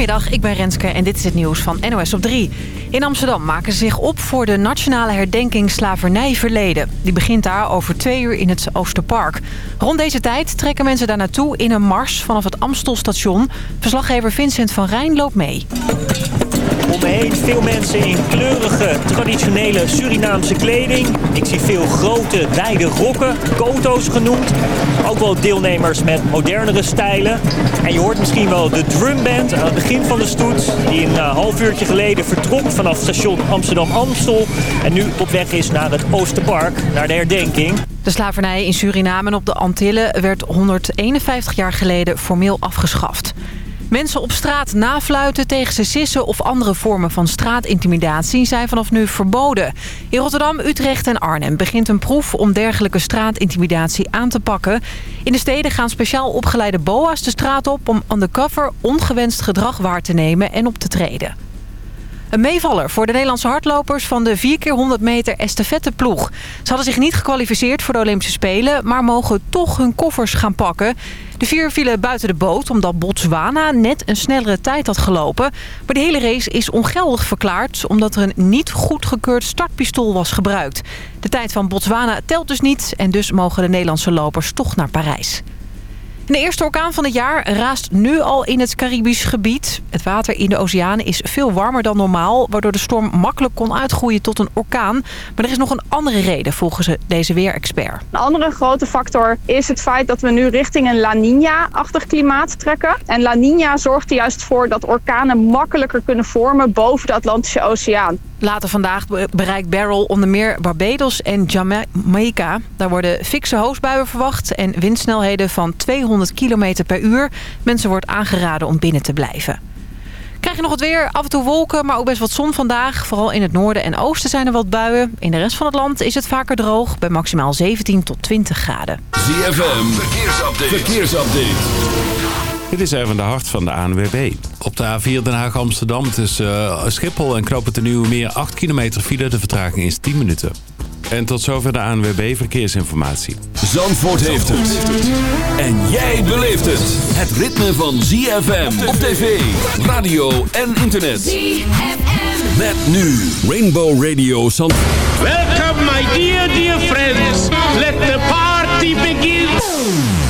Goedemiddag, ik ben Renske en dit is het nieuws van NOS op 3. In Amsterdam maken ze zich op voor de nationale herdenking slavernijverleden. Die begint daar over twee uur in het Oosterpark. Rond deze tijd trekken mensen daar naartoe in een mars vanaf het Amstelstation. Verslaggever Vincent van Rijn loopt mee. Om me heen veel mensen in kleurige, traditionele Surinaamse kleding. Ik zie veel grote, wijde rokken, koto's genoemd. Ook wel deelnemers met modernere stijlen. En je hoort misschien wel de drumband aan het begin van de stoet... die een uh, half uurtje geleden vertrok vanaf station Amsterdam-Amstel... en nu op weg is naar het Oosterpark, naar de herdenking. De slavernij in Suriname en op de Antillen werd 151 jaar geleden formeel afgeschaft. Mensen op straat nafluiten tegen cecissen of andere vormen van straatintimidatie zijn vanaf nu verboden. In Rotterdam, Utrecht en Arnhem begint een proef om dergelijke straatintimidatie aan te pakken. In de steden gaan speciaal opgeleide boa's de straat op om undercover ongewenst gedrag waar te nemen en op te treden. Een meevaller voor de Nederlandse hardlopers van de 4x100 meter estafetteploeg. Ze hadden zich niet gekwalificeerd voor de Olympische Spelen... maar mogen toch hun koffers gaan pakken. De vier vielen buiten de boot omdat Botswana net een snellere tijd had gelopen. Maar de hele race is ongeldig verklaard... omdat er een niet goedgekeurd startpistool was gebruikt. De tijd van Botswana telt dus niet... en dus mogen de Nederlandse lopers toch naar Parijs. De eerste orkaan van het jaar raast nu al in het Caribisch gebied. Het water in de oceaan is veel warmer dan normaal... waardoor de storm makkelijk kon uitgroeien tot een orkaan. Maar er is nog een andere reden volgens deze weerexpert. Een andere grote factor is het feit dat we nu richting een La Niña-achtig klimaat trekken. En La Niña zorgt er juist voor dat orkanen makkelijker kunnen vormen boven de Atlantische Oceaan. Later vandaag bereikt Barrel onder meer Barbados en Jamaica. Daar worden fikse hoosbuien verwacht en windsnelheden van 200 km per uur. Mensen wordt aangeraden om binnen te blijven. Krijg je nog het weer, af en toe wolken, maar ook best wat zon vandaag. Vooral in het noorden en oosten zijn er wat buien. In de rest van het land is het vaker droog, bij maximaal 17 tot 20 graden. ZFM, verkeersupdate. verkeersupdate. Dit is even de hart van de ANWB. Op de A4 Den Haag-Amsterdam tussen uh, Schiphol en Knoop het Nieuwe Meer 8 kilometer file. De vertraging is 10 minuten. En tot zover de ANWB Verkeersinformatie. Zandvoort heeft het. En jij beleeft het. Het ritme van ZFM op tv, radio en internet. ZFM. Met nu Rainbow Radio Zandvoort. Welcome my dear, dear friends. Let the party begin.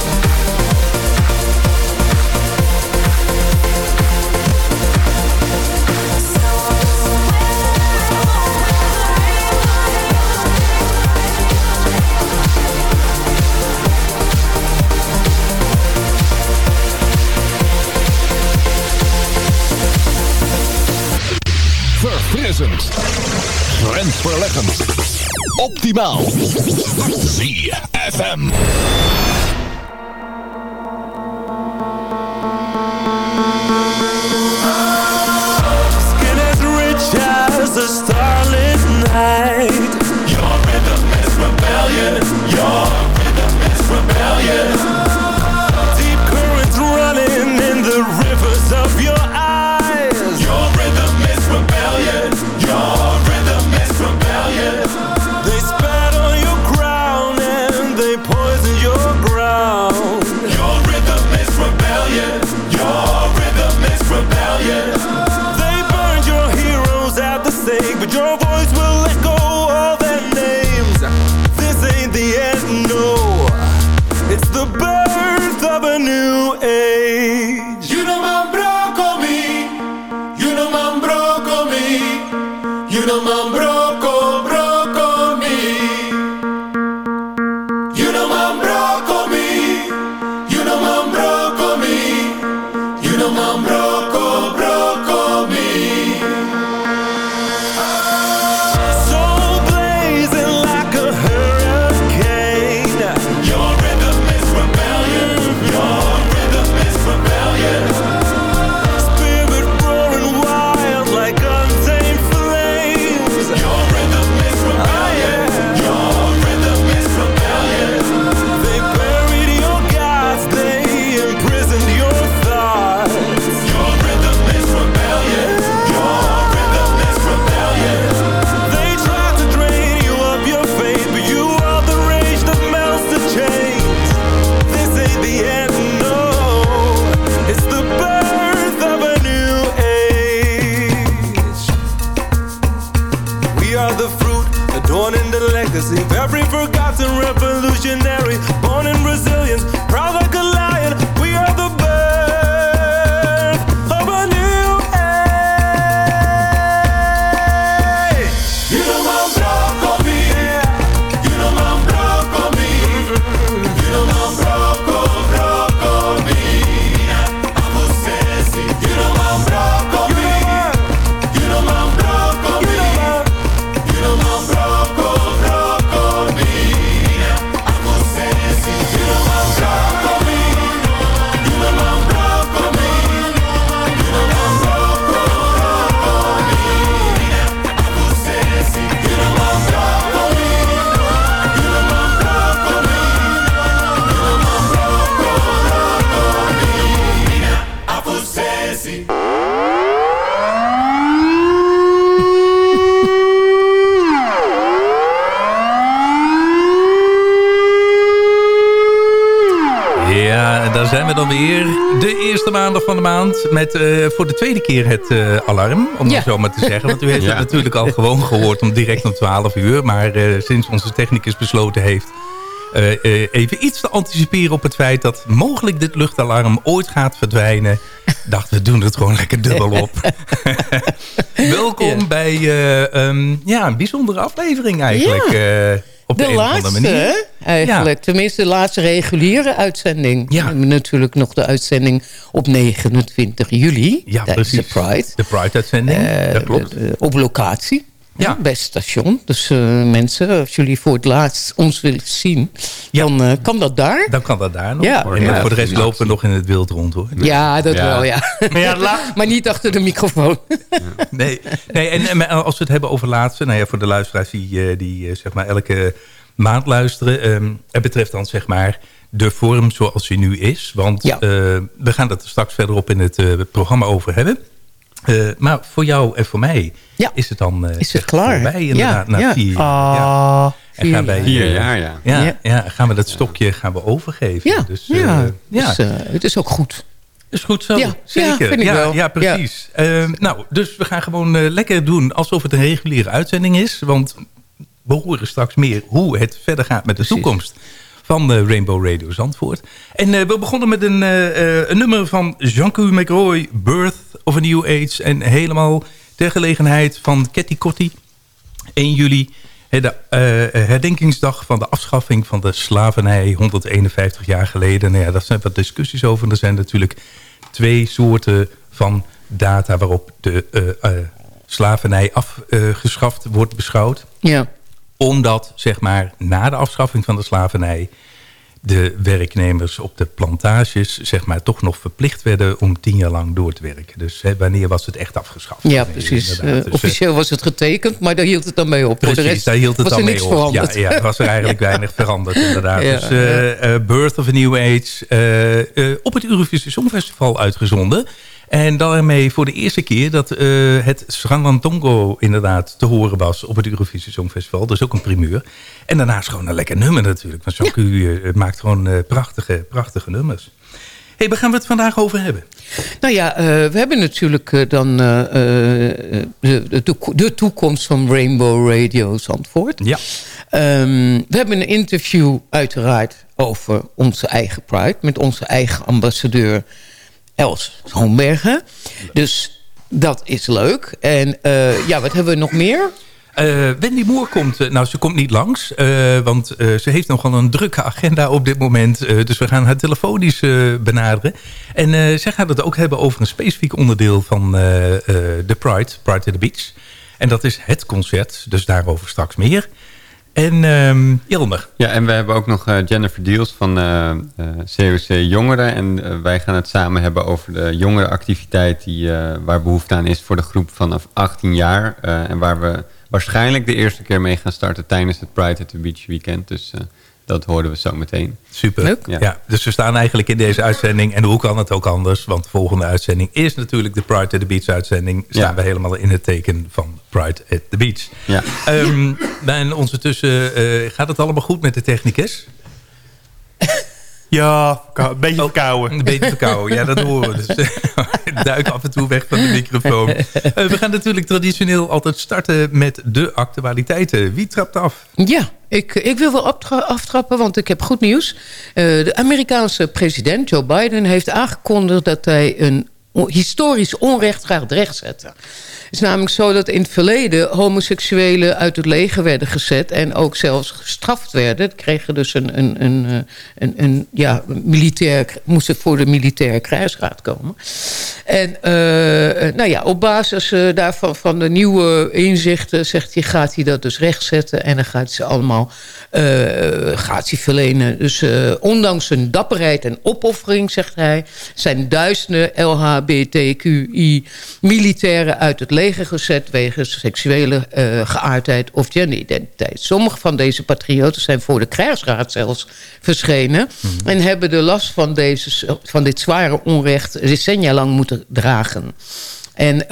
Grensverleggend. Optimaal. ZFM. Skin as rich as the starlit night. Your rhythm is rebellion. Your rhythm is rebellion. Maand. Met uh, voor de tweede keer het uh, alarm. Om ja. het zo maar te zeggen. Want u heeft ja. het natuurlijk al gewoon gehoord om direct om 12 uur. Maar uh, sinds onze technicus besloten heeft... even iets te anticiperen op het feit dat mogelijk dit luchtalarm ooit gaat verdwijnen. dachten we doen het gewoon lekker dubbel op. Welkom bij um, ja, een bijzondere aflevering eigenlijk op de, de laatste, manier. Eigenlijk. Ja. Tenminste, de laatste reguliere uitzending. Ja. We hebben natuurlijk nog de uitzending op 29 juli. Ja, precies. de Pride. De Pride-uitzending, uh, dat klopt. op locatie. Ja. Bij het station. Dus uh, mensen, als jullie voor het laatst ons willen zien, ja. dan uh, kan dat daar. Dan kan dat daar nog. Ja. En ja. voor de rest lopen we nog in het wild rond hoor. Ja, dat wel, ja. Maar, maar, niet achter de microfoon. nee, nee en, en, als we het hebben over laatste, nou ja, voor de luisteraars die, die zeg maar elke maand luisteren. Um, het betreft dan zeg maar de vorm zoals die nu is. Want uh, we gaan het er straks verderop in het uh, programma over hebben. Uh, maar voor jou en voor mij ja. is het dan uh, is het klaar? voorbij inderdaad ja. na vier, ja. En gaan wij, vier jaar, ja. Ja, ja. gaan we dat stokje gaan we overgeven. Ja, dus, ja. ja. Dus, het is ook goed. Is goed zo, ja, zeker. Ja, ja, ja, precies. Uh, nou, dus we gaan gewoon lekker doen alsof het een reguliere uitzending is. Want we horen straks meer hoe het verder gaat met de precies. toekomst van de Rainbow Radio Zandvoort. En uh, we begonnen met een, uh, een nummer van Jean-Q McRoy, Birth of a New Age. En helemaal ter gelegenheid van Ketty Kotti, 1 juli... De uh, herdenkingsdag van de afschaffing van de slavernij 151 jaar geleden. Nou ja, daar zijn wat discussies over. Er zijn natuurlijk twee soorten van data waarop de slavernij afgeschaft wordt beschouwd. Ja omdat, zeg maar, na de afschaffing van de slavernij... de werknemers op de plantages, zeg maar, toch nog verplicht werden... om tien jaar lang door te werken. Dus hè, wanneer was het echt afgeschaft? Ja, precies. Uh, dus, officieel was het getekend, maar daar hield het dan mee op. Precies, Voor de rest daar hield het was dan er niks mee op. veranderd. Ja, ja, was er eigenlijk weinig veranderd, inderdaad. Ja, dus uh, Birth of a New Age op het Eurovisie Songfestival uitgezonden... En daarmee voor de eerste keer dat uh, het Srandantongo inderdaad te horen was op het Eurovisie Songfestival. Dus ook een primeur. En daarnaast gewoon een lekker nummer natuurlijk. Want Jean-Q ja. maakt gewoon uh, prachtige, prachtige nummers. hey, waar gaan we het vandaag over hebben? Nou ja, uh, we hebben natuurlijk dan de, de, de, toekomst van Rainbow Radio Zandvoort. Ja. Um, we hebben een interview uiteraard over onze eigen Pride. Met onze eigen ambassadeur Els Schoonbergen. Dus dat is leuk. En uh, ja, wat hebben we nog meer? Uh, Wendy Moore komt, uh, nou ze komt niet langs, want ze heeft nogal een drukke agenda op dit moment. dus we gaan haar telefonisch benaderen. En zij gaat het ook hebben over een specifiek onderdeel van de Pride, Pride to the Beach. En dat is het concert, dus daarover straks meer. En um. Ja, en we hebben ook nog uh, Jennifer Deals van uh, uh, COC Jongeren. En wij gaan het samen hebben over de jongerenactiviteit... Die, waar behoefte aan is voor de groep vanaf 18 jaar. en waar we waarschijnlijk de eerste keer mee gaan starten... tijdens het Pride at the Beach Weekend. Dus dat hoorden we zo meteen. Super. Leuk. Ja. ja. dus we staan eigenlijk in deze uitzending. En hoe kan het ook anders? Want de volgende uitzending is natuurlijk de Pride at the Beach uitzending. Staan ja. we helemaal in het teken van Pride at the Beach. Ja. Um, en ondertussen uh, gaat het allemaal goed met de technicus? Ja, een beetje verkouden. Oh, een beetje verkouden, ja, dat horen we. Dus duik af en toe weg van de microfoon. Uh, we gaan natuurlijk traditioneel altijd starten met de actualiteiten. Wie trapt af? Ja, ik, ik wil wel aftrappen, want ik heb goed nieuws. Uh, de Amerikaanse president Joe Biden heeft aangekondigd... dat hij een historisch onrecht gaat rechtzetten. Is namelijk zo dat in het verleden homoseksuelen uit het leger werden gezet... en ook zelfs gestraft werden. Kregen dus een, een, een, eh, een, een ja, militair, moesten voor de militaire krijgsraad komen. En uh, nou ja, op basis daarvan van de nieuwe inzichten zegt hij, gaat hij dat dus rechtzetten... en dan gaat hij ze allemaal gaat hij verlenen. Dus ondanks zijn dapperheid en opoffering, zegt hij... zijn duizenden LHBTQI militairen uit het leger gezet... wegens seksuele uh, geaardheid of genderidentiteit. Sommige van deze patrioten zijn voor de krijgsraad zelfs verschenen... Mm -hmm. en hebben de last van, deze, van dit zware onrecht decennia lang moeten dragen. En uh,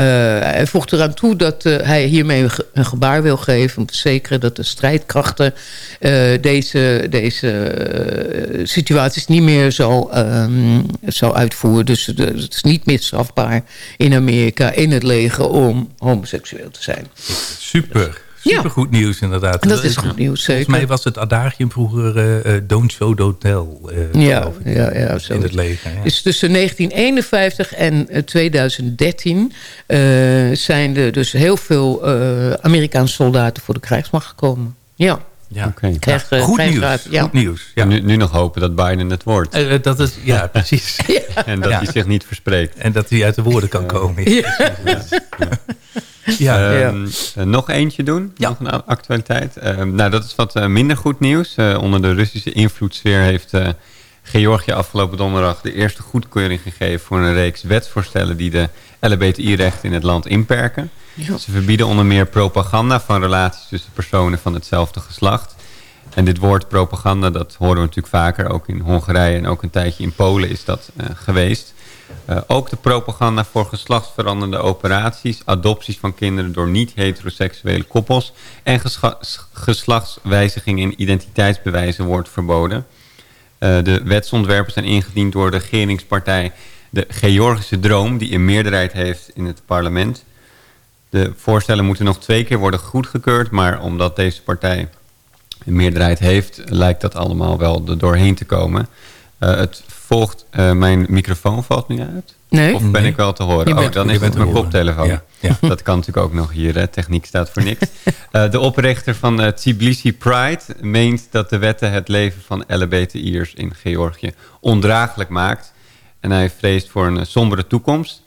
hij voegt eraan toe dat uh, hij hiermee een, ge een, gebaar wil geven... om te verzekeren dat de strijdkrachten uh, deze, deze situaties niet meer zo, um, zo uitvoeren. Dus het is niet meer strafbaar in Amerika, in het leger, om homoseksueel te zijn. Super. Supergoed nieuws inderdaad. Dat is goed nieuws, zeker. Volgens mij was het adagium vroeger uh, don't show, don't tell. Uh, ja, ja, ja, zo in het leger. Ja. Dus tussen 1951 en 2013 uh, zijn er dus heel veel Amerikaanse soldaten voor de krijgsmacht gekomen. Ja. Ja. Okay. Krijg, ja. Goed nieuws. Ja. Goed nieuws. Ja. Nu, nu, nog hopen dat Biden het wordt. Uh, dat is, ja, precies. En dat hij zich niet verspreekt. En dat hij uit de woorden kan komen. Ja. Ja. Um, ja. nog eentje doen, ja. nog een actualiteit. Um, nou, dat is wat uh, minder goed nieuws. Uh, onder de Russische invloedssfeer heeft uh, Georgië afgelopen donderdag de eerste goedkeuring gegeven voor een reeks wetsvoorstellen die de LBTI-rechten in het land inperken. Ja. Ze verbieden onder meer propaganda van relaties tussen personen van hetzelfde geslacht. En dit woord propaganda, dat horen we natuurlijk vaker. Ook in Hongarije en ook een tijdje in Polen is dat geweest. Uh, ook de propaganda voor geslachtsveranderende operaties, adopties van kinderen door niet-heteroseksuele koppels en geslachtswijziging in identiteitsbewijzen wordt verboden. Uh, de wetsontwerpen zijn ingediend door de regeringspartij de Georgische Droom, die een meerderheid heeft in het parlement. De voorstellen moeten nog twee keer worden goedgekeurd, maar omdat deze partij een meerderheid heeft, lijkt dat allemaal wel er doorheen te komen. Uh, het volgt, uh, mijn microfoon valt nu uit? Nee. Of ben ik wel te horen? Oh, dan is het mijn koptelefoon. Ja, ja. Dat kan natuurlijk ook nog hier, hè? techniek staat voor niks. uh, de oprichter van uh, Tbilisi Pride meent dat de wetten het leven van LBTI'ers in Georgië ondraaglijk maakt. En hij vreest voor een sombere toekomst.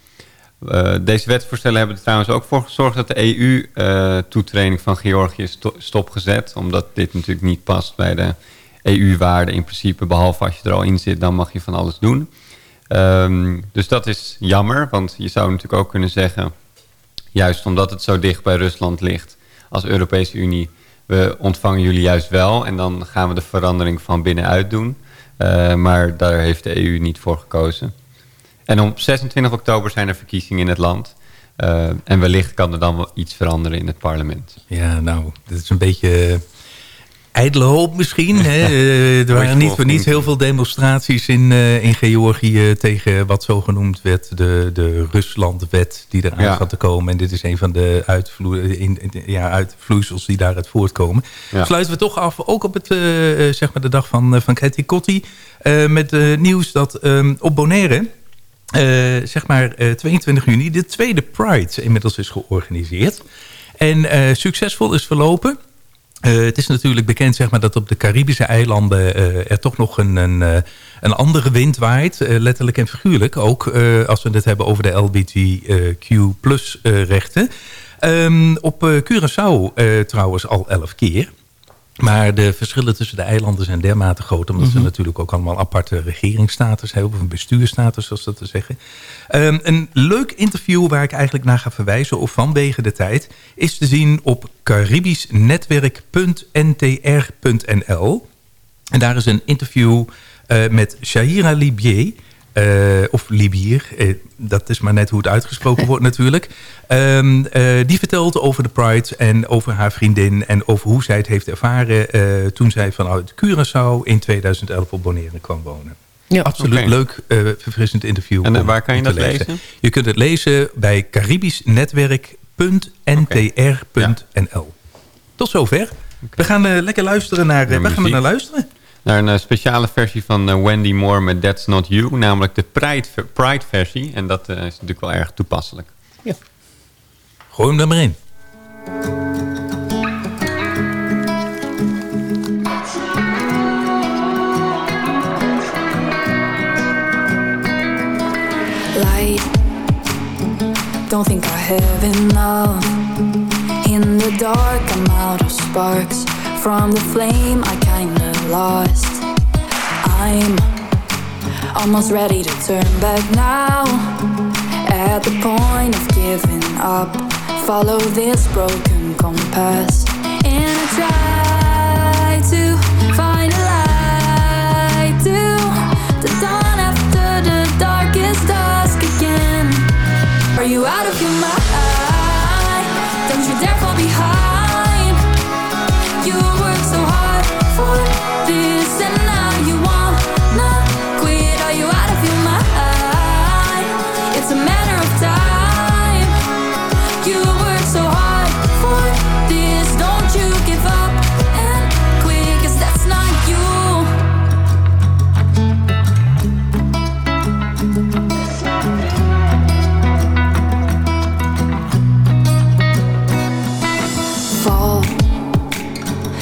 Uh, deze wetsvoorstellen hebben er trouwens ook voor gezorgd dat de EU-toetreding van Georgië is stopgezet. Omdat dit natuurlijk niet past bij de EU-waarde in principe. Behalve als je er al in zit, dan mag je van alles doen. Um, dus dat is jammer, want je zou natuurlijk ook kunnen zeggen... juist omdat het zo dicht bij Rusland ligt als Europese Unie... we ontvangen jullie juist wel en dan gaan we de verandering van binnenuit doen. Uh, maar daar heeft de EU niet voor gekozen. En op 26 oktober zijn er verkiezingen in het land... Uh, en wellicht kan er dan wel iets veranderen in het parlement. Ja, nou, dat is een beetje ijdele hoop misschien. Hè? Eh, er waren niet voor niets heel veel demonstraties in, uh, in Georgië... tegen wat zo genoemd werd de, de Ruslandwet die eraan ja. gaat te komen. En dit is een van de uitvloe in, in, ja, uitvloeisels die daaruit voortkomen. Ja. Sluiten we toch af, ook op het, uh, zeg maar de dag van, van Kotti... met nieuws dat um, op Bonaire... zeg maar 22 juni de tweede Pride inmiddels is georganiseerd. En succesvol is verlopen... Uh, het is natuurlijk bekend zeg maar, dat op de Caribische eilanden uh, er toch nog een, een, uh, een andere wind waait. letterlijk en figuurlijk. Ook als we het hebben over de plus rechten. Um, op Curaçao trouwens al elf keer. Maar de verschillen tussen de eilanden zijn dermate groot... omdat mm -hmm. ze natuurlijk ook allemaal aparte regeringsstatus hebben... of een bestuurstatus, zoals dat te zeggen. Um, een leuk interview waar ik eigenlijk naar ga verwijzen... of vanwege de tijd... is te zien op caribischnetwerk.ntr.nl. En daar is een interview uh, met Shahira Libier... Uh, of Libier, uh, dat is maar net hoe het uitgesproken wordt natuurlijk. Um, uh, die vertelt over de Pride en over haar vriendin... en over hoe zij het heeft ervaren toen zij vanuit Curaçao in 2011 op Bonaire kwam wonen. Ja, Absoluut okay. leuk, verfrissend interview. En waar kan je dat lezen? lezen? Je kunt het lezen bij caribischnetwerk.ntr.nl. Ja. Tot zover. Okay. We gaan lekker luisteren naar... waar gaan we naar luisteren? Naar een uh, speciale versie van uh, Wendy Moore met That's Not You. Namelijk de Pride, Pride versie. En dat uh, is natuurlijk wel erg toepasselijk. Ja. Gooi hem er maar in. Light Don't think I have enough In the dark I'm out of sparks From the flame I kinda lost. I'm almost ready to turn back now. At the point of giving up Follow this broken compass. In a try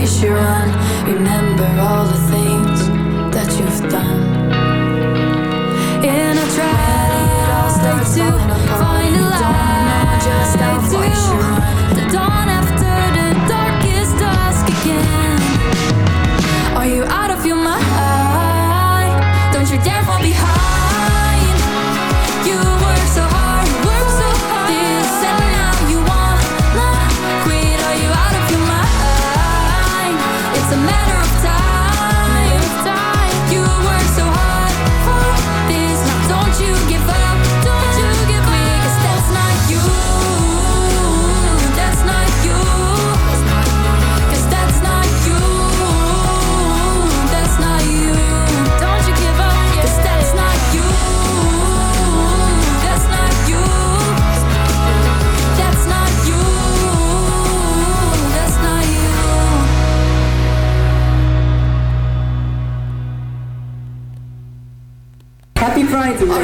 twice you run. Remember all the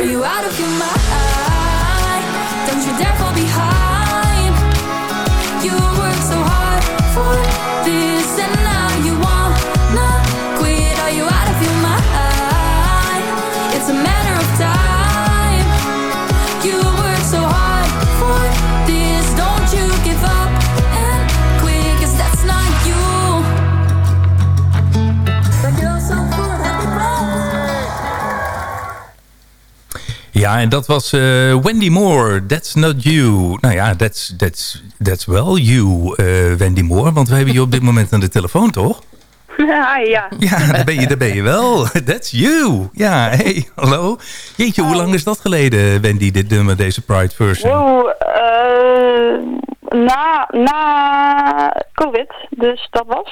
you. out Ja, en dat was eh, Wendy Moore, That's Not You. Nou ja, that's, that's, that's well you, eh, Wendy Moore. Want we hebben je op dit moment aan de telefoon, toch? Ja, ja. Ja, daar ben je, daar ben je wel. That's you. Ja, hey, hallo. Jeetje, hoe lang is dat geleden, Wendy, dit nummer, deze Pride version? Wow, eh, na, na COVID. Dus dat was...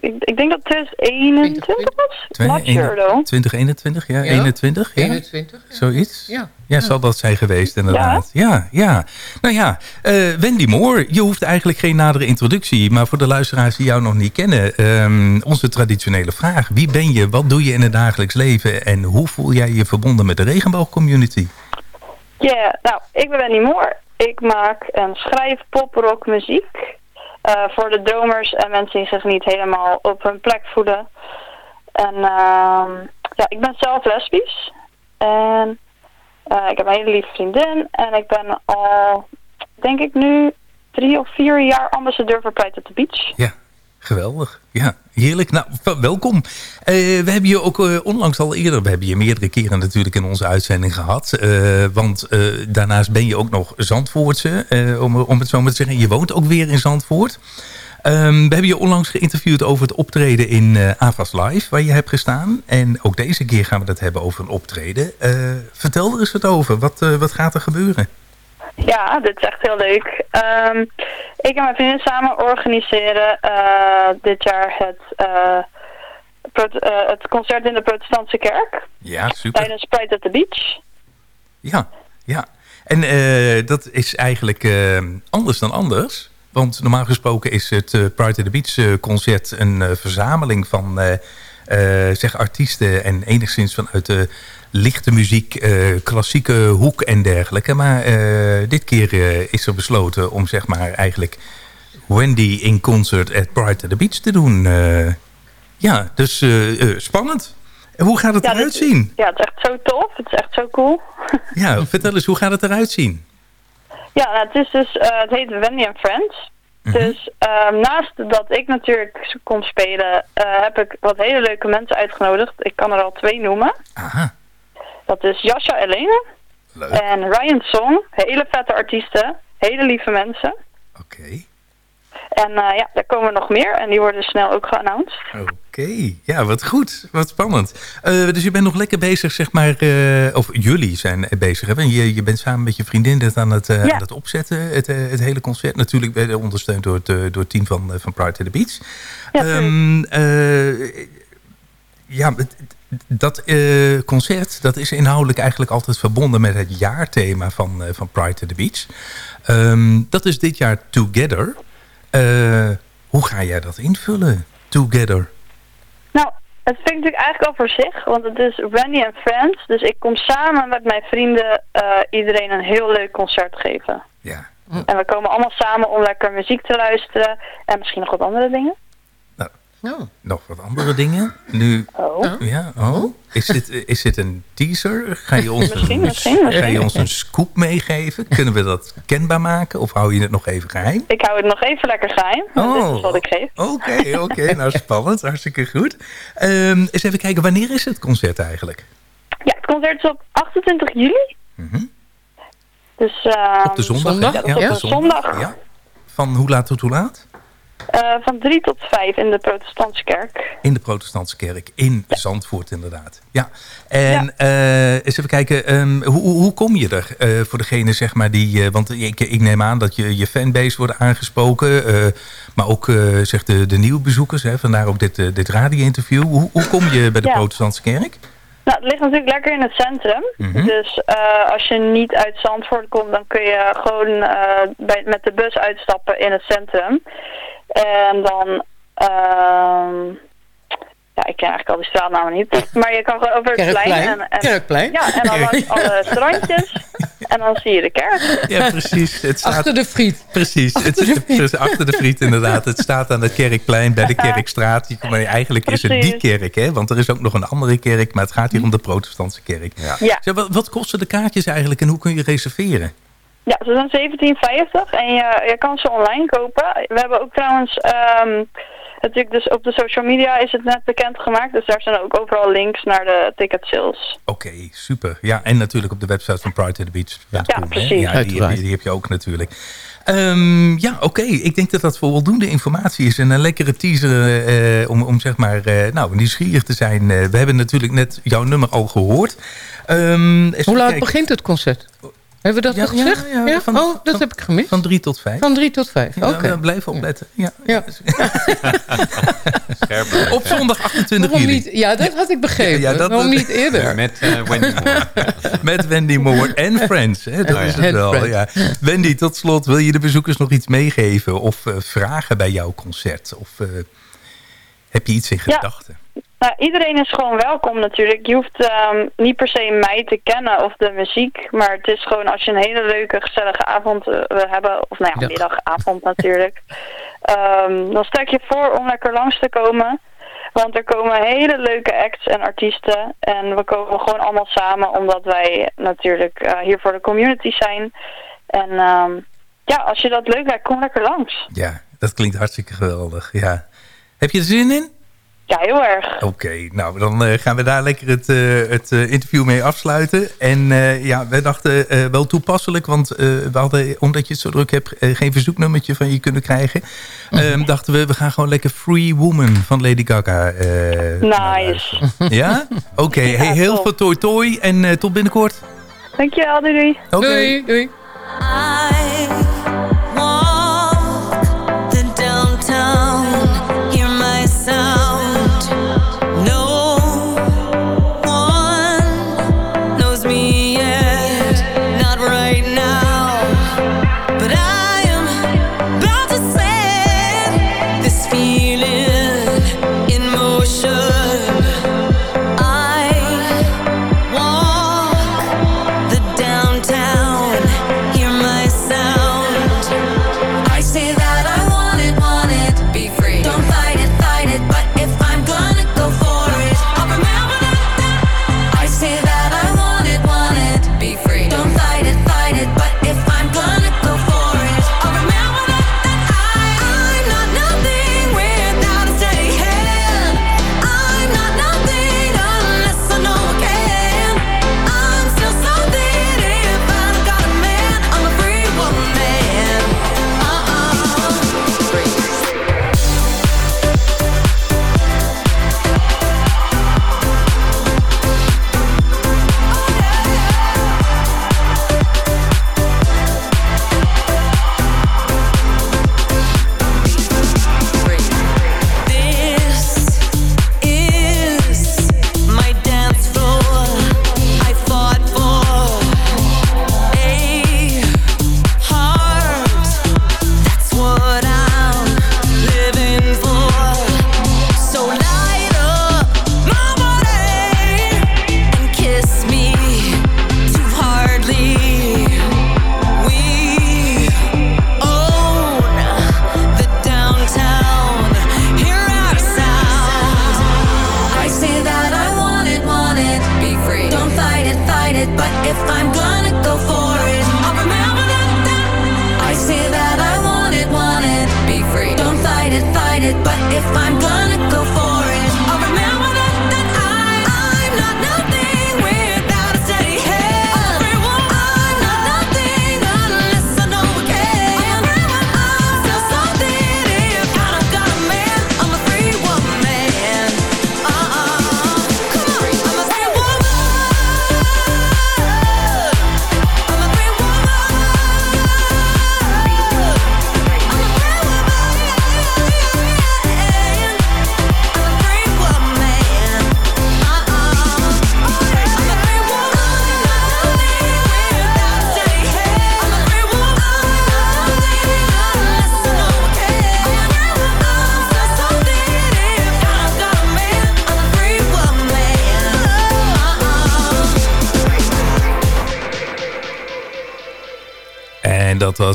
Ik, ik denk dat het 2021 was. Not sure though. 2021, ja, Ja. 21, ja? 21, ja. Zoiets? Ja. Ja, zal dat zijn geweest inderdaad. Ja, ja. Nou ja, eh, Wendy Moore, je hoeft eigenlijk geen nadere introductie. Maar voor de luisteraars die jou nog niet kennen, ehm, onze traditionele vraag. Wie ben je, wat doe je in het dagelijks leven en hoe voel jij je verbonden met de regenboogcommunity? Ja, nou, ik ben Wendy Moore. Ik maak en schrijf poprock eh, voor de dromers en mensen die zich niet helemaal op hun plek voelen. En ehm, ja, ik ben zelf lesbisch. En eh, ik heb een hele lieve vriendin. En ik ben al, denk ik nu, drie of vier jaar ambassadeur voor Pride at the Beach. Geweldig. Ja, heerlijk. Nou, welkom. Eh, we hebben je ook eh, onlangs al eerder, we hebben je meerdere keren natuurlijk in onze uitzending gehad. Eh, want daarnaast ben je ook nog Zandvoortse, om, om het zo maar te zeggen. Je woont ook weer in Zandvoort. Ehm, we hebben je onlangs geïnterviewd over het optreden in Avas Live, waar je hebt gestaan. En ook deze keer gaan we het hebben over een optreden. Vertel er eens wat over. Wat, wat gaat er gebeuren? Ja, dit is echt heel leuk. Ehm, ik en mijn vriendin samen organiseren eh, dit jaar het, eh, eh, het concert in de protestantse kerk. Ja, super. Tijdens Pride at the Beach. Ja, ja. En dat is eigenlijk eh, anders dan anders. Want normaal gesproken is het Pride at the Beach concert een verzameling van zeg artiesten en enigszins vanuit de lichte muziek, eh, klassieke hoek en dergelijke. Maar eh, dit keer eh, is er besloten om zeg maar eigenlijk Wendy in concert at Bright at the Beach te doen. Ja, dus spannend. En hoe gaat het Ja, eruit dit- zien? Ja, het is echt zo tof. Het is echt zo cool. Ja, vertel eens, hoe gaat het eruit zien? Ja, het is dus, het heet Wendy and Friends. Dus ehm, naast dat ik natuurlijk kon spelen, heb ik wat hele leuke mensen uitgenodigd. Ik kan er al twee noemen. Aha. Dat is Jascha Elene en Ryan Song. Hele vette artiesten, hele lieve mensen. Oké. En eh, ja, daar komen nog meer en die worden snel ook geannounced. Oké, ja, wat goed. Wat spannend. Eh, dus je bent nog lekker bezig, zeg maar... eh, of jullie zijn bezig. Hè? Je, je bent samen met je vriendin dit aan het, Ja. aan het opzetten. Het, het hele concert. Natuurlijk ondersteund door het, door het team van, van Pride to the Beach. Ehm, eh, ja, het- dat eh, concert dat is inhoudelijk eigenlijk altijd verbonden met het jaarthema van, eh, van Pride to the Beach. Ehm, dat is dit jaar Together. Eh, hoe ga jij dat invullen? Together. Nou, het vind ik natuurlijk eigenlijk al voor zich, want het is Wendy and Friends. Dus ik kom samen met mijn vrienden eh, iedereen een heel leuk concert geven. Ja. En we komen allemaal samen om lekker muziek te luisteren en misschien nog wat andere dingen. Nog wat andere dingen? Nu, Oh. ja, oh. Is, dit, is dit een teaser? Ga je, ons Misschien, een, misschien, ga je ons een scoop meegeven? Kunnen we dat kenbaar maken? Of hou je het nog even geheim? Ik hou het nog even lekker geheim. Oh. Dit is wat ik geef. Oké, oké. nou, spannend. Hartstikke goed. Ehm, eens even kijken, wanneer is het concert eigenlijk? Ja, het concert is op 28 juli. Dus, eh, Op de zondag? Ja, is op een zondag. Ja. Van hoe laat tot hoe laat? Eh, van 3 tot 5 in de protestantse kerk. In de protestantse kerk in Zandvoort inderdaad. Ja. En eh, eens even kijken, ehm, hoe, hoe kom je er eh, voor degene zeg maar die... want ik, ik neem aan dat je, je fanbase wordt aangesproken. maar ook zeg de, de nieuwe bezoekers. Hè, vandaar ook dit, dit radio-interview. Hoe, hoe kom je bij de Ja. protestantse kerk? Nou, het ligt natuurlijk lekker in het centrum. Mhm. Dus eh, als je niet uit Zandvoort komt, dan kun je gewoon eh, bij, met de bus uitstappen in het centrum. En dan... ehm ja, ik ken eigenlijk al die straatnamen niet. Maar je kan gewoon over het Kerkplein. plein. En, en, Kerkplein. Ja, en dan langs alle strandjes. En dan zie je de kerk. Ja, precies. Het staat, Achter de friet. Precies, het, het- achter de friet inderdaad. Het staat aan het kerkplein bij de Kerkstraat. Maar eigenlijk is het die kerk, hè? want er is ook nog een andere kerk. Maar het gaat hier om de protestantse kerk. Ja. Wat, wat kosten de kaartjes eigenlijk en hoe kun je reserveren? Ja, ze zijn 17,50 en je, je kan ze online kopen. We hebben ook trouwens, ehm, natuurlijk dus op de social media is het net bekendgemaakt. Dus daar zijn ook overal links naar de ticket sales. Oké, super. Ja, en natuurlijk op de website van Pride to the Beach. Ja, precies. Ja, die, heb je, die heb je ook natuurlijk. Ehm, ja, oké. Ik denk dat dat voor voldoende informatie is. En een lekkere teaser eh, om, om zeg maar eh, nou, nieuwsgierig te zijn. Eh, we hebben natuurlijk net jouw nummer al gehoord. Ehm, Hoe laat kijken. begint het concert? Hebben we dat Ja, al gezegd? ja, ja, van- oh, dat heb ik gemist. Van drie tot vijf. Van drie tot vijf, Ja, oké. we blijven opletten. Ja. Ja. Op zondag 28 Waarom juli. niet? Ja, dat had ik begrepen. Ja, dat- Waarom niet eerder? Met eh, Wendy Moore. Met Wendy Moore en Friends. Hè? Dat Oh, is het wel. Ja. Wendy, tot slot, wil je de bezoekers nog iets meegeven of eh, vragen bij jouw concert? Of eh, heb je iets in Ja. gedachten? Nou, iedereen is gewoon welkom natuurlijk. Je hoeft ehm, niet per se mij te kennen of de muziek. Maar het is gewoon als je een hele leuke, gezellige avond eh, wil hebben. Of nou ja, Ja. middag, avond natuurlijk. ehm, dan stel ik je voor om lekker langs te komen. Want er komen hele leuke acts en artiesten. En we komen gewoon allemaal samen omdat wij natuurlijk eh, hier voor de community zijn. En ehm, ja, als je dat leuk lijkt, kom lekker langs. Ja, dat klinkt hartstikke geweldig. Ja. Heb je er zin in? Ja, heel erg. Oké, nou dan eh, gaan we daar lekker het, eh, het eh, interview mee afsluiten. En eh, ja, wij dachten eh, wel toepasselijk, want eh, we hadden, omdat je het zo druk hebt, geen verzoeknummertje van je kunnen krijgen. Ehm, dachten we, we gaan gewoon lekker Free Woman van Lady Gaga. eh, Nice. Ja? Oké, hey, heel veel toi toi en eh, tot binnenkort. Dankjewel, doei doei. Doei, doei.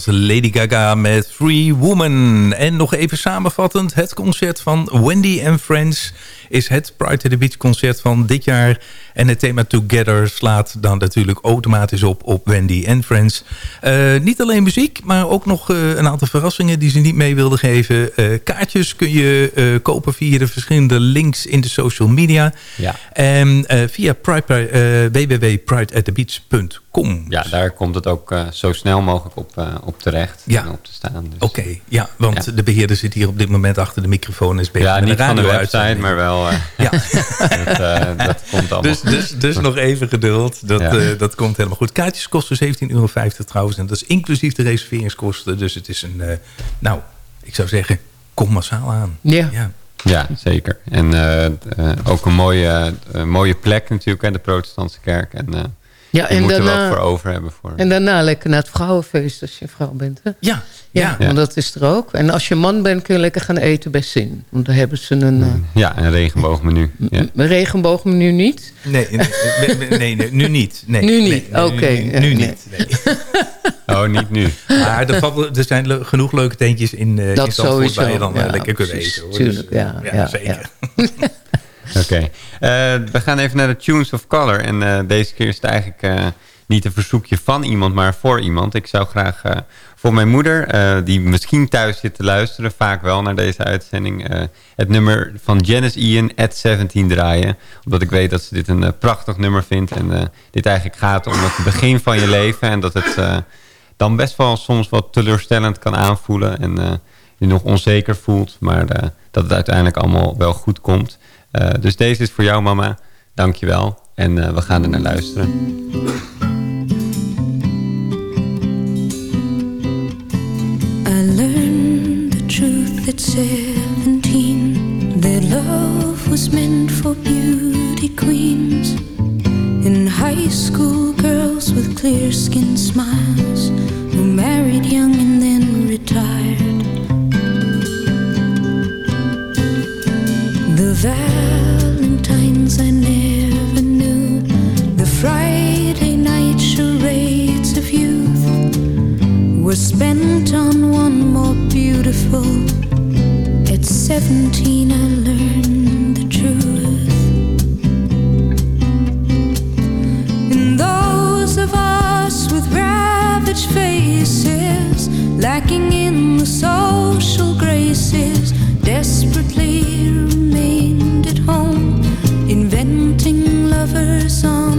Lady Gaga met Free Woman. En nog even samenvattend, het concert van Wendy and Friends... is het Pride to the Beach concert van dit jaar. En het thema Together slaat dan natuurlijk automatisch op op Wendy and Friends. Eh, niet alleen muziek, maar ook nog eh, een aantal verrassingen... die ze niet mee wilden geven. Eh, kaartjes kun je kopen via de verschillende links in de social media. Ja. En via pride, www.prideatthebeach.com. Ja, daar komt het ook zo snel mogelijk op, op terecht Ja. en op te staan. Dus, Oké, ja, want Ja. de beheerder zit hier op dit moment achter de microfoon. en Is bezig Ja, met niet van de website, maar wel... Ja. dat, eh, dat komt allemaal Dus, dus, dus nog even geduld. Dat, Ja. eh, dat komt helemaal goed. Kaartjes kosten 17,50 euro trouwens. En dat is inclusief de reserveringskosten. Dus het is een... eh, nou, ik zou zeggen, kom massaal aan. Ja. ja. Ja, zeker. En ook een mooie, mooie plek natuurlijk, hè, de protestantse kerk. En eh Ja, je en moet er daarna- wat voor over hebben. Voor. En daarna lekker naar het vrouwenfeest als je vrouw bent. Hè? Ja, ja. Ja. want dat is er ook. En als je man bent kun je lekker gaan eten bij Zin. Want daar hebben ze een, eh, Ja, een regenboogmenu. Ja. een regenboogmenu niet. Nee, nee, nee, nee, nee, nu niet. Nee, Nu niet, nee, oké. Nu, niet. Nee. Oh, niet nu. Maar er, valt, er zijn genoeg leuke tentjes in, eh Dat in Zandvoort sowieso, waar je dan eh, ja, lekker kunt eten. Hoor. tuurlijk, Dus, ja, ja, zeker. Oké. Eh, we gaan even naar de Tunes of Color. En eh, deze keer is het eigenlijk eh, niet een verzoekje van iemand, maar voor iemand. Ik zou graag eh, voor mijn moeder, eh, die misschien thuis zit te luisteren, vaak wel naar deze uitzending, eh, het nummer van Janice Ian, at 17 draaien. Omdat ik weet dat ze dit een eh, prachtig nummer vindt. En dit eigenlijk gaat om het begin van je leven. En dat het dan best wel soms wat teleurstellend kan aanvoelen. En je nog onzeker voelt, maar dat het uiteindelijk allemaal wel goed komt. Dus deze is voor jou, mama. Dank je wel. En we gaan er naar luisteren. Truth at seventeen that love was meant for beauty queens. In high school, girls with clear skin smiles who married young and then retired. The Valentines I never knew, the Friday night charades of youth were spent on one more beautiful. At 17, I learned the truth. And those of us with ravaged faces, lacking in the social graces, desperately remained at home, inventing lovers on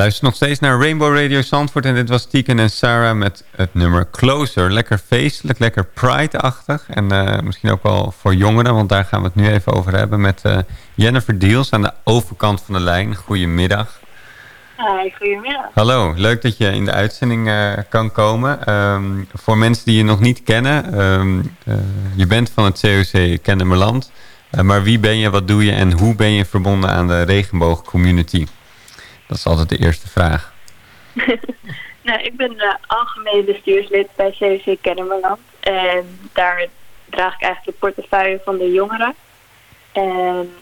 Luister nog steeds naar Rainbow Radio Zandvoort. En dit was Tiken en Sarah met het nummer Closer. Lekker feestelijk, lekker Pride-achtig. En eh, misschien ook wel voor jongeren, want daar gaan we het nu even over hebben. Met eh, Jennifer Deels aan de overkant van de lijn. Goedemiddag. Hi, goedemiddag. Hallo, leuk dat je in de uitzending eh, kan komen. Ehm, voor mensen die je nog niet kennen. Ehm, je bent van het COC Kennemerland. maar wie ben je, wat doe je en hoe ben je verbonden aan de regenboogcommunity? community? Dat is altijd de eerste vraag. nou, ik ben uh, algemeen bestuurslid bij CWC Kennemerland. En daar draag ik eigenlijk de portefeuille van de jongeren. En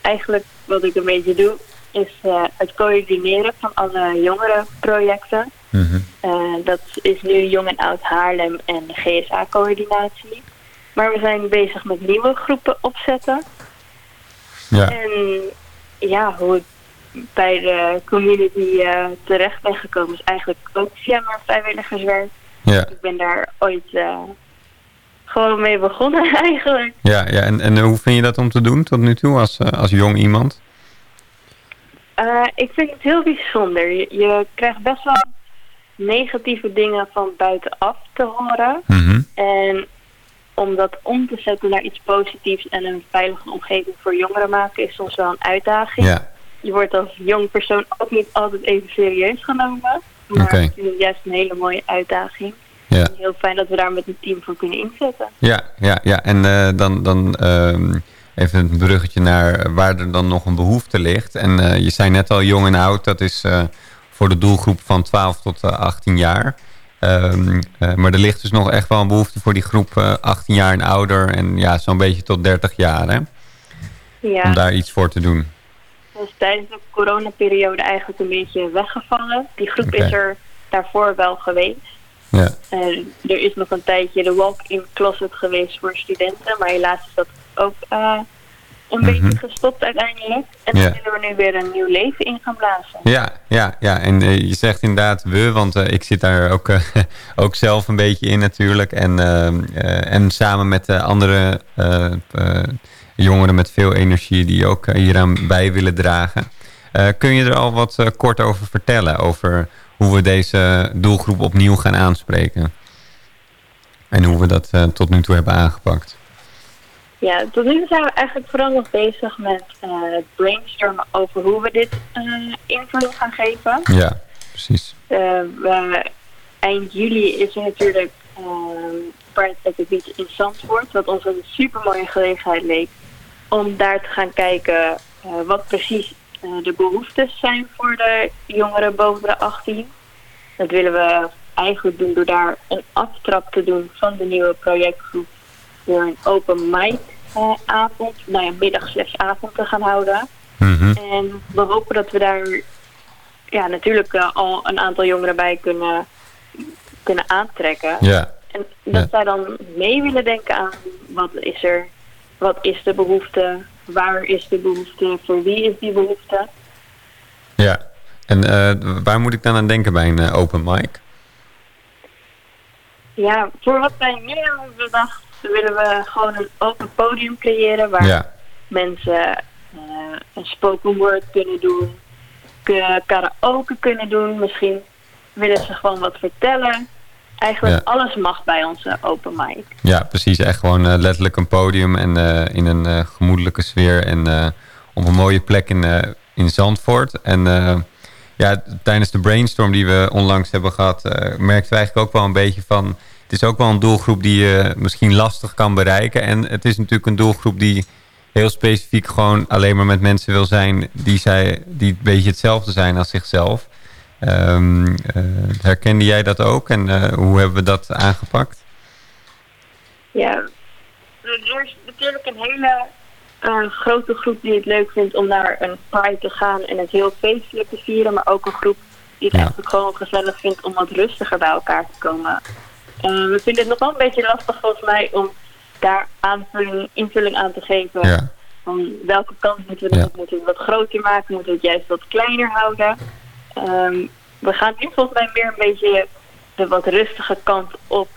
eigenlijk wat ik een beetje doe, is uh, het coördineren van alle jongerenprojecten. Mhm. Uh, dat is nu Jong en Oud Haarlem en GSA-coördinatie. Maar we zijn bezig met nieuwe groepen opzetten. Ja. En ja, hoe ik bij de community uh, terecht ben gekomen is eigenlijk ook via mijn vrijwilligerswerk. Ja. Ik ben daar ooit uh, gewoon mee begonnen eigenlijk. Ja, ja. En, en hoe vind je dat om te doen tot nu toe als, uh, als jong iemand? Uh, ik vind het heel bijzonder. Je, je, krijgt best wel negatieve dingen van buitenaf te horen. Mm -hmm. En om dat om te zetten naar iets positiefs en een veilige omgeving voor jongeren maken is soms wel een uitdaging. Ja. Je wordt als jong persoon ook niet altijd even serieus genomen. Maar okay. ik vind het juist een hele mooie uitdaging. Ja. En heel fijn dat we daar met een team voor kunnen inzetten. Ja, ja, ja. en uh, dan, dan uh, even een bruggetje naar waar er dan nog een behoefte ligt. En uh, je zei net al jong en oud, dat is eh, voor de doelgroep van 12 tot 18 jaar. Um, maar er ligt dus nog echt wel een behoefte voor die groep 18 jaar en ouder. En ja, zo'n beetje tot 30 jaar, hè? Ja. Om daar iets voor te doen. Is tijdens de coronaperiode eigenlijk een beetje weggevallen. Die groep okay. is er daarvoor wel geweest. Ja. En er is nog een tijdje de walk-in closet geweest voor studenten. Maar helaas is dat ook uh, een mm -hmm. beetje gestopt uiteindelijk. En dan ja. willen we nu weer een nieuw leven in gaan blazen. Ja, ja, ja. en uh, je zegt inderdaad we, want ik zit daar ook, ook zelf een beetje in natuurlijk. En, en samen met andere jongeren met veel energie die ook hieraan bij willen dragen. kun je er al wat kort over vertellen? Over hoe we deze doelgroep opnieuw gaan aanspreken. En hoe we dat uh, tot nu toe hebben aangepakt. Ja, tot nu toe zijn we eigenlijk vooral nog bezig met uh, brainstormen over hoe we dit uh, invulling gaan geven. Ja, precies. we, eind juli is er natuurlijk Pride at the Beach in Zandvoort, wat ons een super mooie gelegenheid leek om daar te gaan kijken wat precies uh, de behoeftes zijn voor de jongeren boven de 18. Dat willen we eigenlijk doen door daar een aftrap te doen van de nieuwe projectgroep. Door een open mic uh, avond, nou ja, middag slash avond te gaan houden. Mm -hmm. En we hopen dat we daar ja, natuurlijk al een aantal jongeren bij kunnen, kunnen aantrekken. Ja. En dat ja. zij dan mee willen denken aan wat is er, wat is de behoefte, waar is de behoefte, voor wie is die behoefte. Ja, en uh, waar moet ik dan aan denken bij een uh, open mic? Ja, voor wat wij nu hebben bedacht, willen we gewoon een open podium creëren waar ja. mensen uh, een spoken word kunnen doen, karaoke kunnen doen, misschien willen ze gewoon wat vertellen. Eigenlijk Ja. alles mag bij onze open mic. Ja, precies. Echt gewoon eh, letterlijk een podium en eh, in een eh, gemoedelijke sfeer en op een mooie plek in, in Zandvoort. En ja, tijdens de brainstorm die we onlangs hebben gehad, eh, merkten we eigenlijk ook wel een beetje van... Het is ook wel een doelgroep die je misschien lastig kan bereiken. En het is natuurlijk een doelgroep die heel specifiek gewoon alleen maar met mensen wil zijn die, zij, die een beetje hetzelfde zijn als zichzelf. Ehm, eh, herkende jij dat ook en eh, hoe hebben we dat aangepakt? Ja, er is natuurlijk een hele eh, grote groep die het leuk vindt om naar een party te gaan en het heel feestelijk te vieren. Maar ook een groep die het Ja. eigenlijk gewoon gezellig vindt om wat rustiger bij elkaar te komen. We vinden het nog wel een beetje lastig volgens mij om daar aanvulling, invulling aan te geven. Ja. Van welke kant moeten we Ja. dat? Moeten we het wat groter maken? Moeten we het juist wat kleiner houden? Ehm, we gaan nu volgens mij meer een beetje de wat rustige kant op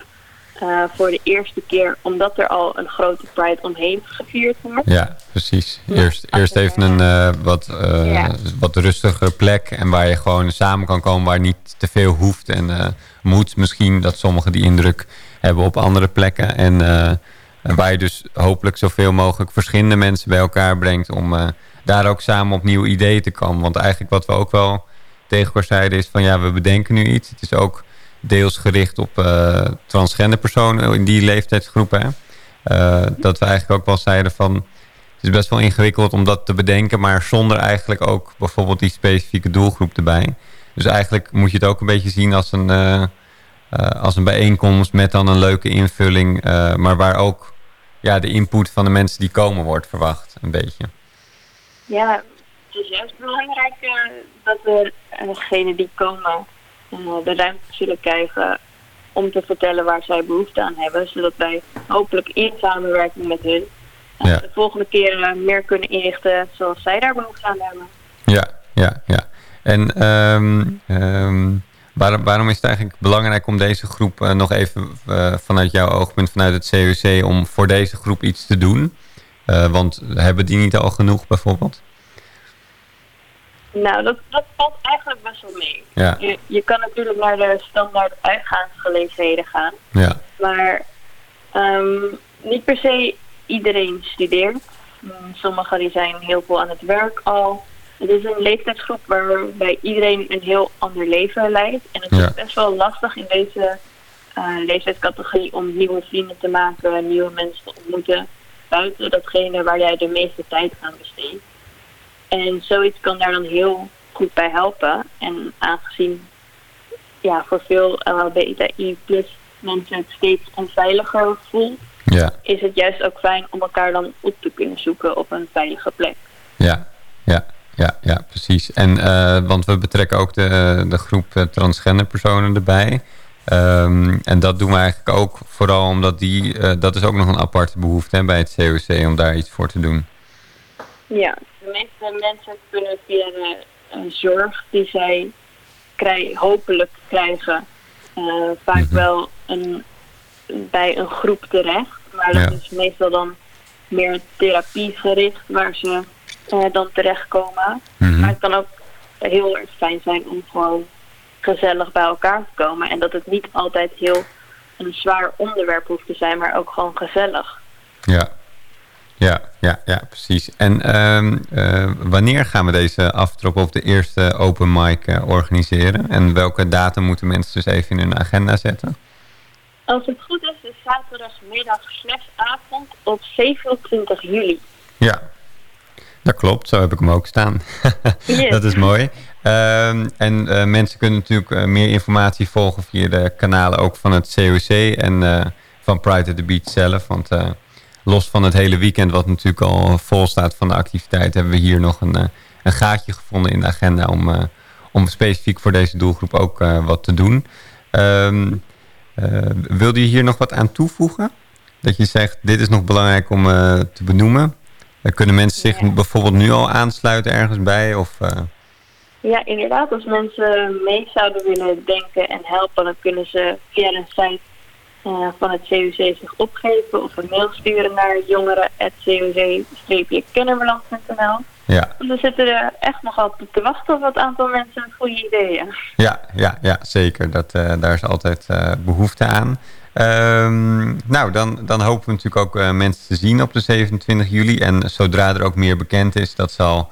eh, voor de eerste keer. Omdat er al een grote Pride omheen gevierd wordt. Ja, precies. Eerst, eerst even een eh, wat, Ja. wat rustigere plek en waar je gewoon samen kan komen waar niet te veel hoeft en moet. Misschien dat sommigen die indruk hebben op andere plekken. En waar je dus hopelijk zoveel mogelijk verschillende mensen bij elkaar brengt om daar ook samen op nieuwe ideeën te komen. Want eigenlijk wat we ook wel tegen zeiden is van ja, we bedenken nu iets. Het is ook deels gericht op eh, transgender personen in die leeftijdsgroepen. Eh, dat we eigenlijk ook wel zeiden van het is best wel ingewikkeld om dat te bedenken, maar zonder eigenlijk ook bijvoorbeeld die specifieke doelgroep erbij. Dus eigenlijk moet je het ook een beetje zien als een, eh, als een bijeenkomst met dan een leuke invulling, maar waar ook ja, de input van de mensen die komen wordt verwacht, een beetje. Ja, het is juist belangrijk dat we eh, degenen die komen eh, de ruimte zullen krijgen om te vertellen waar zij behoefte aan hebben. Zodat wij hopelijk in samenwerking met hun eh, Ja. de volgende keer eh, meer kunnen inrichten zoals zij daar behoefte aan hebben. Ja, ja, ja. En ehm, ehm, waarom, waarom is het eigenlijk belangrijk om deze groep nog even vanuit jouw oogpunt, vanuit het CUC, om voor deze groep iets te doen? Want hebben die niet al genoeg bijvoorbeeld? Nou, dat, dat valt eigenlijk best wel mee. Ja. Je, je kan natuurlijk naar de standaard uitgaansgelegenheden gaan. Ja, Maar ehm, niet per se iedereen studeert. Mm, Sommigen die zijn heel veel aan het werk al. Het is een leeftijdsgroep waarbij iedereen een heel ander leven leidt. En het Ja. is best wel lastig in deze eh, leeftijdscategorie om nieuwe vrienden te maken, nieuwe mensen te ontmoeten. Buiten datgene waar jij de meeste tijd aan besteedt. En zoiets kan daar dan heel goed bij helpen. En aangezien ja, voor veel LHBTI plus mensen het steeds onveiliger voelt, ja, is het juist ook fijn om elkaar dan op te kunnen zoeken op een veilige plek. ja, ja, ja, ja precies. En eh, want we betrekken ook de, de groep eh, transgender personen erbij. Ehm, en dat doen we eigenlijk ook vooral omdat die, eh, dat is ook nog een aparte behoefte hè, bij het COC om daar iets voor te doen. Ja, de meeste mensen kunnen via de eh, zorg die zij krij- hopelijk krijgen, eh, vaak wel een, bij een groep terecht. Maar dat Ja. is meestal dan meer therapiegericht waar ze eh, dan terechtkomen. Maar het kan ook heel erg fijn zijn om gewoon gezellig bij elkaar te komen. En dat het niet altijd heel een zwaar onderwerp hoeft te zijn, maar ook gewoon gezellig. Ja, ja, ja, ja precies. En ehm, eh, wanneer gaan we deze aftrap of de eerste open mic eh, organiseren? En welke datum moeten mensen dus even in hun agenda zetten? Als het goed is, is zaterdagmiddag slash avond op 27 juli. Ja, dat klopt. Zo heb ik hem ook staan. Yes. dat is mooi. Ehm, en eh, mensen kunnen natuurlijk meer informatie volgen via de kanalen ook van het COC en van Pride at the Beach zelf. Want los van het hele weekend, wat natuurlijk al vol staat van de activiteit, hebben we hier nog een, eh, een gaatje gevonden in de agenda om, eh, om specifiek voor deze doelgroep ook eh, wat te doen. Eh, wilde je hier nog wat aan toevoegen? Dat je zegt, dit is nog belangrijk om te benoemen. Kunnen mensen zich bijvoorbeeld nu al aansluiten ergens bij? Of, Ja, inderdaad. Als mensen mee zouden willen denken en helpen, dan kunnen ze via de site eh, van het CUC zich opgeven of een mail sturen naar jongeren.coc-kennemerland.nl. ja, Want we zitten er echt nog altijd te wachten op wat aantal mensen met goede ideeën. ja, ja, ja, zeker. Dat, eh, daar is altijd eh, behoefte aan. Ehm, nou, dan, dan hopen we natuurlijk ook mensen te zien op de 27 juli. En zodra er ook meer bekend is, dat zal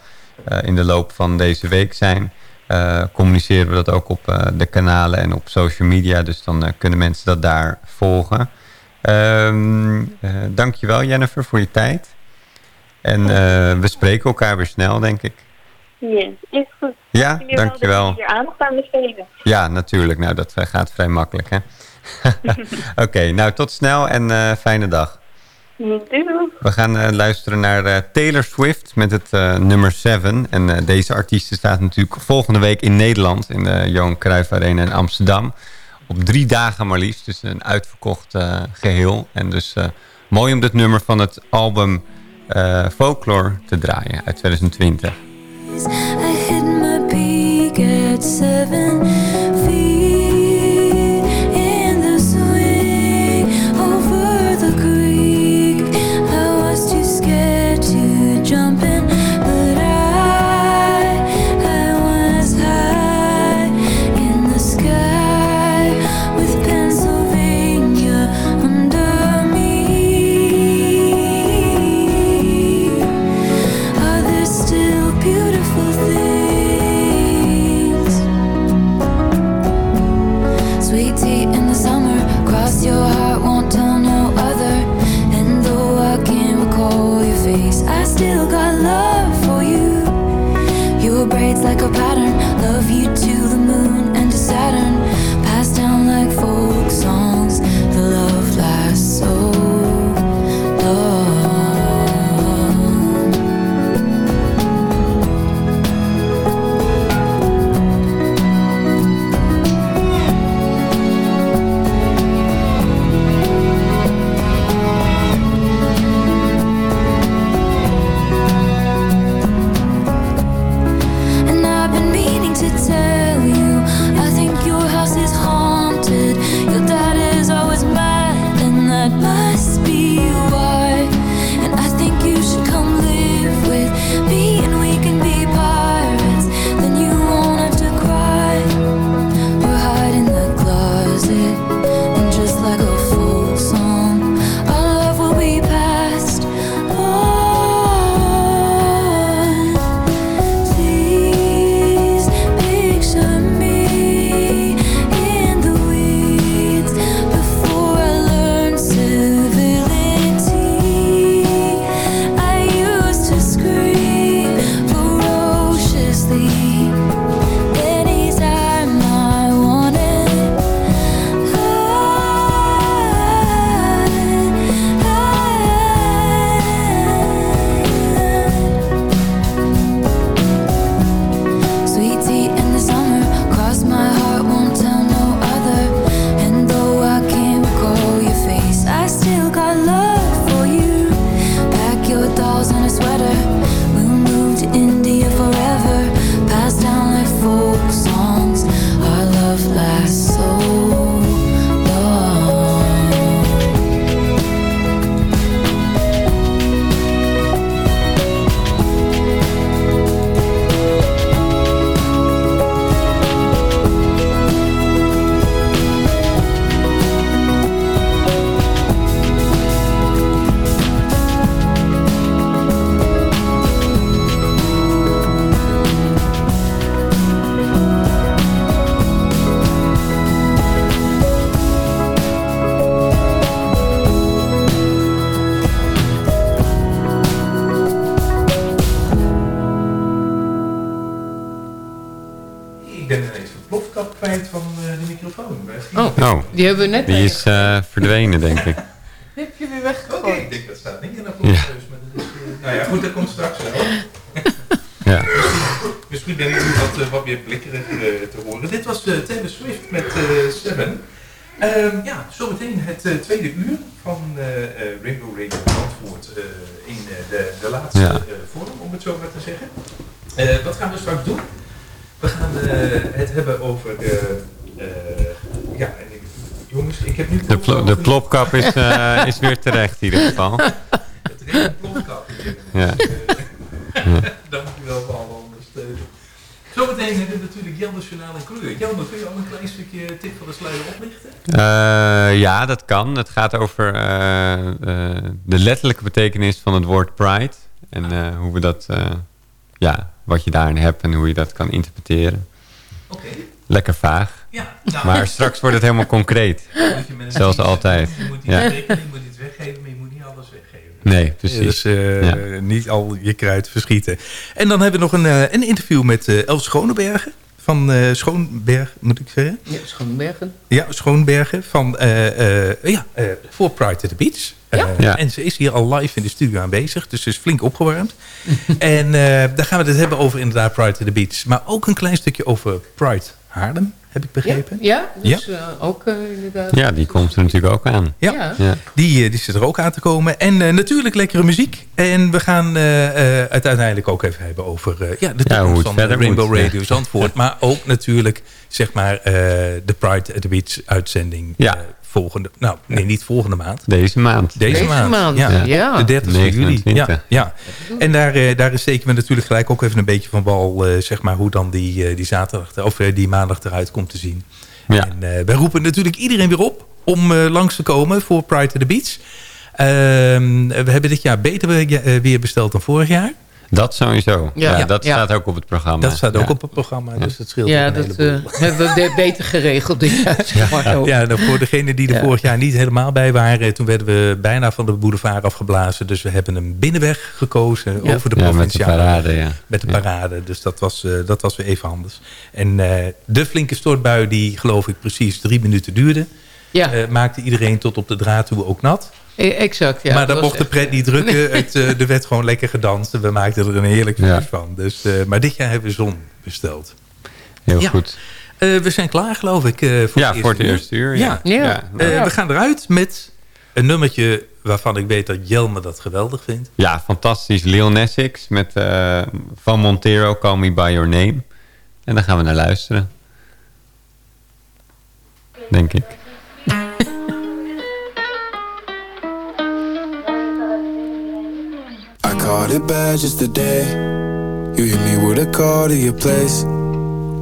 in de loop van deze week zijn... eh, communiceren we dat ook op eh, de kanalen en op social media. Dus dan eh, kunnen mensen dat daar volgen. Eh dankjewel Jennifer voor je tijd. En we spreken elkaar weer snel, denk ik. Yes, is goed. Ja, dankjewel. Dat hier aandacht aan besteden. Ja, natuurlijk. Nou, dat gaat vrij makkelijk, hè? Oké, nou tot snel en fijne dag. We gaan eh, luisteren naar eh, Taylor Swift met het eh, nummer 7. En eh, deze artiest staat natuurlijk volgende week in Nederland... in de Johan Cruijff Arena in Amsterdam. Op drie dagen maar liefst. Dus een uitverkocht eh, geheel. En dus eh, mooi om dit nummer van het album eh, Folklore te draaien uit 2020. I hit my peak at seven die hebben we net die is eh, verdwenen, denk ik. Heb je weer Oké, weggegooid? ik denk dat staat niet in de Ja. dus, maar dat is, eh, nou ja, goed, dat komt straks wel. Ja. Misschien ben ik nu wat, eh, wat meer blikkerig eh, te horen. Dit was eh, Taylor Swift met eh, Seven. Ehm, ja, zometeen het eh, tweede uur van eh, eh, Rainbow Radio eh, in eh, de, de laatste Ja. eh, vorm, om het zo maar te zeggen. Eh, wat gaan we straks doen? We gaan het hebben over de... eh, ja, en ik, jongens, ik heb nu... De, plo- de plopkap is, eh, is weer terecht in ieder geval. Het regent een plopkap hier. Ja. Dankjewel voor alle ondersteuning. Zometeen hebben we natuurlijk Jelme Journaal en Kleur. Jelme, kun je al een klein stukje tip van de sluier oplichten? Eh, ja, dat kan. Het gaat over eh, de letterlijke betekenis van het woord pride. En hoe we dat, ja, wat je daarin hebt en hoe je dat kan interpreteren. Oké. Lekker vaag. Ja, nou. Maar straks wordt het helemaal concreet. Zoals altijd. Je moet iets Ja. tekenen, je moet iets weggeven, maar je moet niet alles weggeven. Nee, precies. Dus eh, Ja. niet al je kruid verschieten. En dan hebben we nog een, eh, een interview met eh Els Schonebergen. Van eh, Schoonberg, moet ik zeggen. Ja, Schoonbergen. Ja, Schoonbergen. Van, eh, eh, ja, eh, voor Pride at the Beach. Ja. En ze is hier al live in de studio aanwezig. Dus ze is flink opgewarmd. en eh, daar gaan we het hebben over inderdaad Pride at the Beach. Maar ook een klein stukje over Pride Haarlem, heb ik begrepen. Ja, dus eh, ook eh, inderdaad. Ja, die komt er natuurlijk ook aan. Ja. Die, eh, die zit er ook aan te komen. En eh, natuurlijk lekkere muziek. En we gaan eh, eh, het uiteindelijk ook even hebben over eh, ja, de toekomst van Rainbow moet. Radio Zandvoort. Maar ook natuurlijk zeg maar, eh, de Pride at the Beach uitzending Ja. Volgende... Nou, nee, niet volgende maand. Deze maand. Deze, Deze maand. maand, ja. ja. De 30 juli. 29. Ja, ja. En daar, eh, daar steken we natuurlijk gelijk ook even een beetje van wal... eh, zeg maar, hoe dan die, eh, die, zaterdag, of, die maandag eruit komt te zien. Ja. En eh, wij roepen natuurlijk iedereen weer op om eh, langs te komen voor Pride to the Beach. Ehm, we hebben dit jaar beter weer, weer besteld dan vorig jaar. Dat sowieso. Ja, Ja. dat Ja. staat ook op het programma. Dat staat ook Ja. op het programma, dus dat scheelt Ja, dat eh, hebben we be- beter geregeld dit jaar. Ja, nou, voor degenen die er Ja. vorig jaar niet helemaal bij waren... toen werden we bijna van de boulevard afgeblazen. Dus we hebben een binnenweg gekozen Ja. over de Ja, met de provinciale. parade, ja. Met de parade, dus dat was, eh, dat was weer even anders. En eh, de flinke stortbui die geloof ik precies drie minuten duurde... Ja, eh, maakte iedereen tot op de draad toe ook nat. e- exact. Ja, maar dat dat was mocht de pret niet drukken. Het, eh, er werd gewoon lekker gedanst. En we maakten er een heerlijk feest Ja. van. Dus, eh, maar dit jaar hebben we zon besteld. Heel Ja. goed. Eh, we zijn klaar geloof ik. eh, voor Ja, het voor het eerste uur. Ja. Ja. Ja. Ja. Eh, Ja. We gaan eruit met een nummertje waarvan ik weet dat Jelme dat geweldig vindt. Ja, fantastisch. Lil Nas X met eh, Van Montero, Call Me By Your Name. En daar gaan we naar luisteren. Denk ik. Caught it bad just today. You hit me with a call to your place.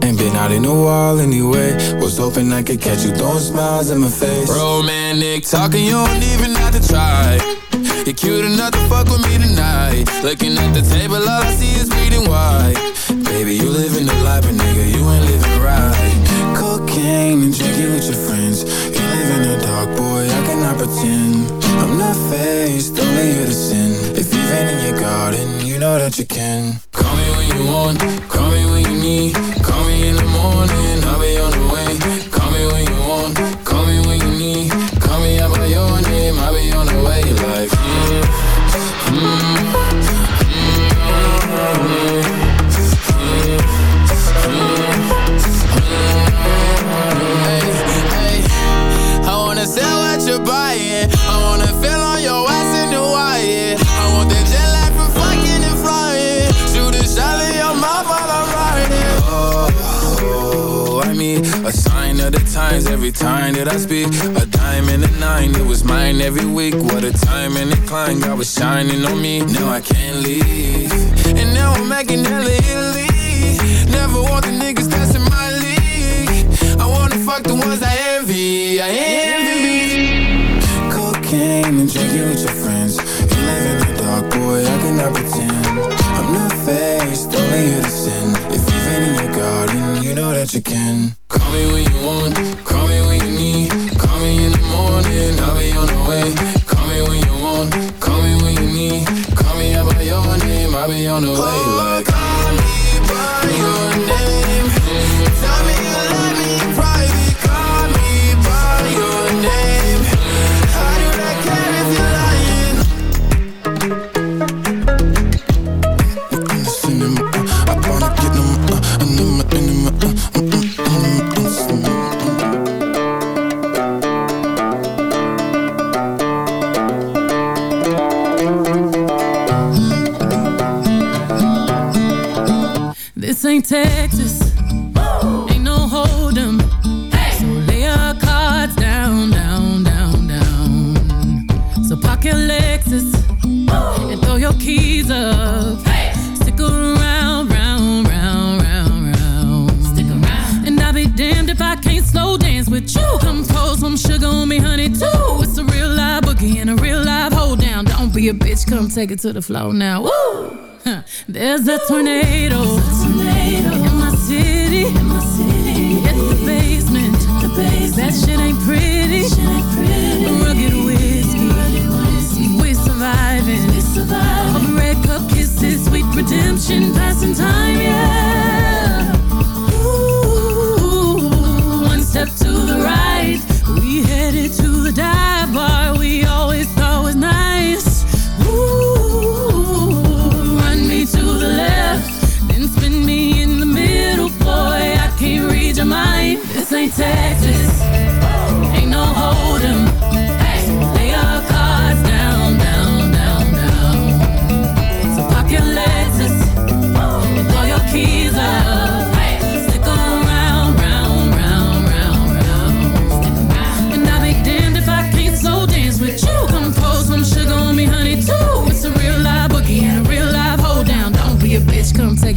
Ain't been out in a while anyway. Was hoping I could catch you throwing smiles in my face. Romantic talking, you don't even have to try. You're cute enough to fuck with me tonight. Looking at the table, all I see is bleeding white. Baby, you living the life, but nigga, you ain't living right. Cocaine and drinking with your friends. You live in the dark, boy, I cannot pretend. I'm not faced, only here to that you can. Call me when you want, call me when you need. Call me in the morning, I'll be on the way. Times every time that I speak. A dime and a nine, it was mine every week. What a time and a climb, God was shining on me. Now I can't leave. And now I'm making hella Italy. Never want the niggas in my league. take it to the floor now. Woo! There's a tornado, in my city. It's the basement. That shit ain't pretty. Rugged whiskey. We surviving. Red cup kisses, sweet redemption, passing time.